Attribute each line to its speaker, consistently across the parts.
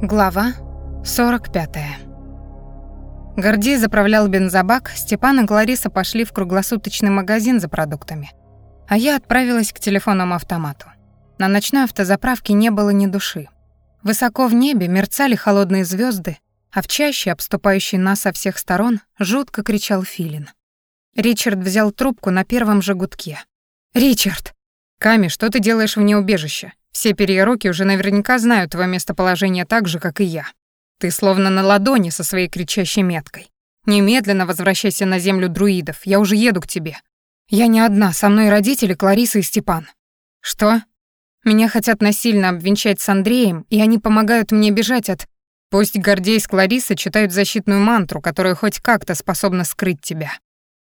Speaker 1: Глава 45. Гордей заправлял бензобак, Степан и Клариса пошли в круглосуточный магазин за продуктами, а я отправилась к телефонному автомату. На ночной автозаправке не было ни души. Высоко в небе мерцали холодные звезды, а в чаще, обступающей нас со всех сторон, жутко кричал филин. Ричард взял трубку на первом же гудке. «Ричард!» «Ками, что ты делаешь вне убежища? Все перьероки уже наверняка знают твое местоположение так же, как и я. Ты словно на ладони со своей кричащей меткой. Немедленно возвращайся на землю друидов, я уже еду к тебе. Я не одна, со мной родители Клариса и Степан. Что? Меня хотят насильно обвенчать с Андреем, и они помогают мне бежать от... Пусть Гордей с Кларисой читают защитную мантру, которая хоть как-то способна скрыть тебя.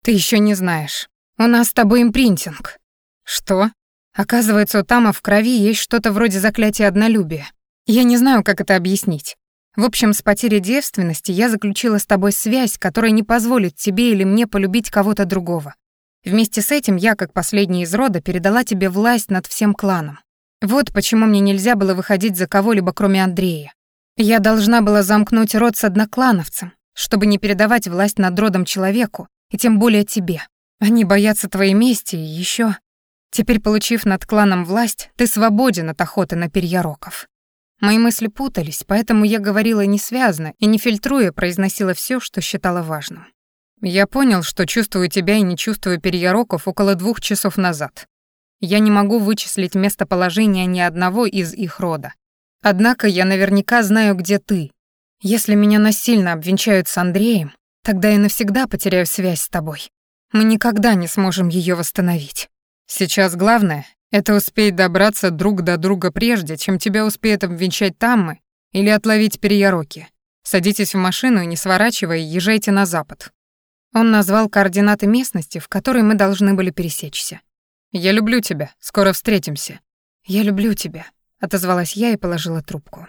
Speaker 1: Ты еще не знаешь. У нас с тобой импринтинг. Что? Оказывается, у Тама в крови есть что-то вроде заклятия однолюбия. Я не знаю, как это объяснить. В общем, с потерей девственности я заключила с тобой связь, которая не позволит тебе или мне полюбить кого-то другого. Вместе с этим я, как последний из рода, передала тебе власть над всем кланом. Вот почему мне нельзя было выходить за кого-либо, кроме Андрея. Я должна была замкнуть род с одноклановцем, чтобы не передавать власть над родом человеку, и тем более тебе. Они боятся твоей мести и еще Теперь, получив над кланом власть, ты свободен от охоты на перьяроков. Мои мысли путались, поэтому я говорила несвязно и не фильтруя произносила все, что считала важным. Я понял, что чувствую тебя и не чувствую перьяроков около двух часов назад. Я не могу вычислить местоположение ни одного из их рода. Однако я наверняка знаю, где ты. Если меня насильно обвенчают с Андреем, тогда я навсегда потеряю связь с тобой. Мы никогда не сможем ее восстановить. Сейчас главное — это успеть добраться друг до друга прежде, чем тебя успеют обвенчать Таммы или отловить перьяроки. Садитесь в машину и, не сворачивая, езжайте на запад. Он назвал координаты местности, в которой мы должны были пересечься. «Я люблю тебя. Скоро встретимся». «Я люблю тебя», — отозвалась я и положила трубку.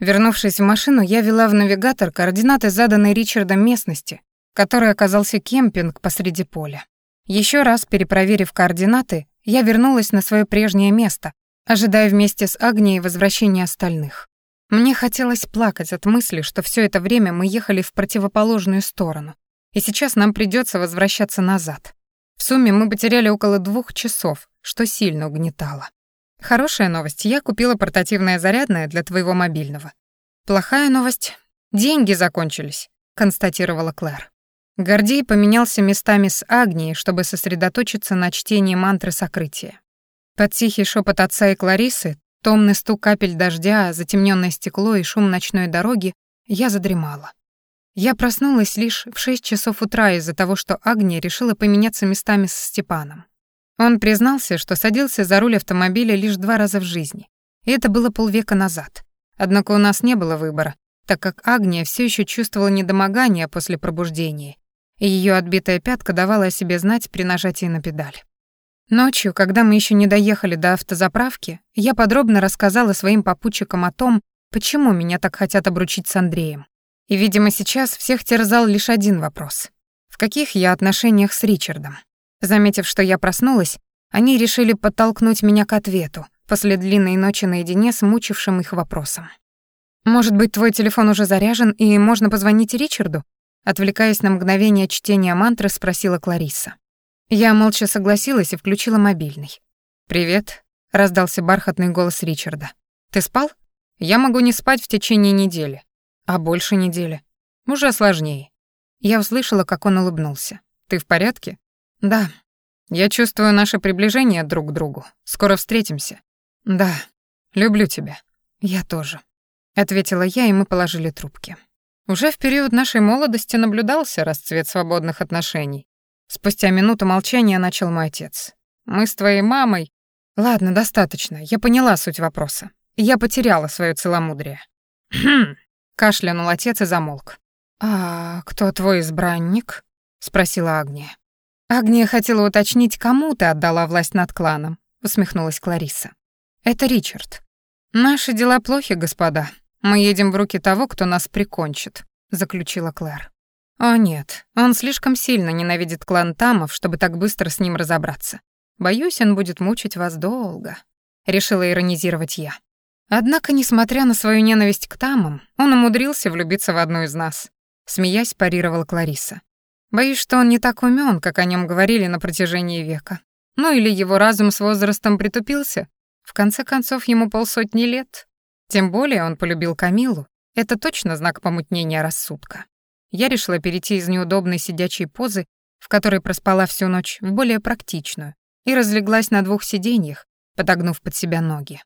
Speaker 1: Вернувшись в машину, я вела в навигатор координаты заданной Ричардом местности, который оказался кемпинг посреди поля. Еще раз перепроверив координаты, я вернулась на свое прежнее место, ожидая вместе с Агнией возвращения остальных. Мне хотелось плакать от мысли, что все это время мы ехали в противоположную сторону, и сейчас нам придется возвращаться назад. В сумме мы потеряли около двух часов, что сильно угнетало. Хорошая новость, я купила портативное зарядное для твоего мобильного. Плохая новость, деньги закончились, констатировала Клэр. Гордей поменялся местами с Агнией, чтобы сосредоточиться на чтении мантры сокрытия. Под тихий шепот отца и Кларисы, томный стук капель дождя, затемненное стекло и шум ночной дороги, я задремала. Я проснулась лишь в шесть часов утра из-за того, что Агния решила поменяться местами с Степаном. Он признался, что садился за руль автомобиля лишь два раза в жизни, и это было полвека назад. Однако у нас не было выбора, так как Агния все еще чувствовала недомогание после пробуждения и ее отбитая пятка давала о себе знать при нажатии на педаль. Ночью, когда мы еще не доехали до автозаправки, я подробно рассказала своим попутчикам о том, почему меня так хотят обручить с Андреем. И, видимо, сейчас всех терзал лишь один вопрос. В каких я отношениях с Ричардом? Заметив, что я проснулась, они решили подтолкнуть меня к ответу после длинной ночи наедине с мучившим их вопросом. «Может быть, твой телефон уже заряжен, и можно позвонить Ричарду?» Отвлекаясь на мгновение чтения мантры, спросила Клариса. Я молча согласилась и включила мобильный. «Привет», — раздался бархатный голос Ричарда. «Ты спал? Я могу не спать в течение недели. А больше недели. Уже сложнее». Я услышала, как он улыбнулся. «Ты в порядке?» «Да». «Я чувствую наше приближение друг к другу. Скоро встретимся». «Да. Люблю тебя». «Я тоже», — ответила я, и мы положили трубки. Уже в период нашей молодости наблюдался расцвет свободных отношений. Спустя минуту молчания начал мой отец. «Мы с твоей мамой...» «Ладно, достаточно, я поняла суть вопроса. Я потеряла свое целомудрие». «Хм...» — кашлянул отец и замолк. «А кто твой избранник?» — спросила Агния. «Агния хотела уточнить, кому ты отдала власть над кланом», — усмехнулась Клариса. «Это Ричард. Наши дела плохи, господа. «Мы едем в руки того, кто нас прикончит», — заключила Клэр. «О нет, он слишком сильно ненавидит клан Тамов, чтобы так быстро с ним разобраться. Боюсь, он будет мучить вас долго», — решила иронизировать я. Однако, несмотря на свою ненависть к Тамам, он умудрился влюбиться в одну из нас. Смеясь, парировала Клариса. Боюсь, что он не так умен, как о нем говорили на протяжении века. Ну или его разум с возрастом притупился. В конце концов, ему полсотни лет. Тем более он полюбил Камилу. Это точно знак помутнения рассудка. Я решила перейти из неудобной сидячей позы, в которой проспала всю ночь, в более практичную, и разлеглась на двух сиденьях, подогнув под себя ноги.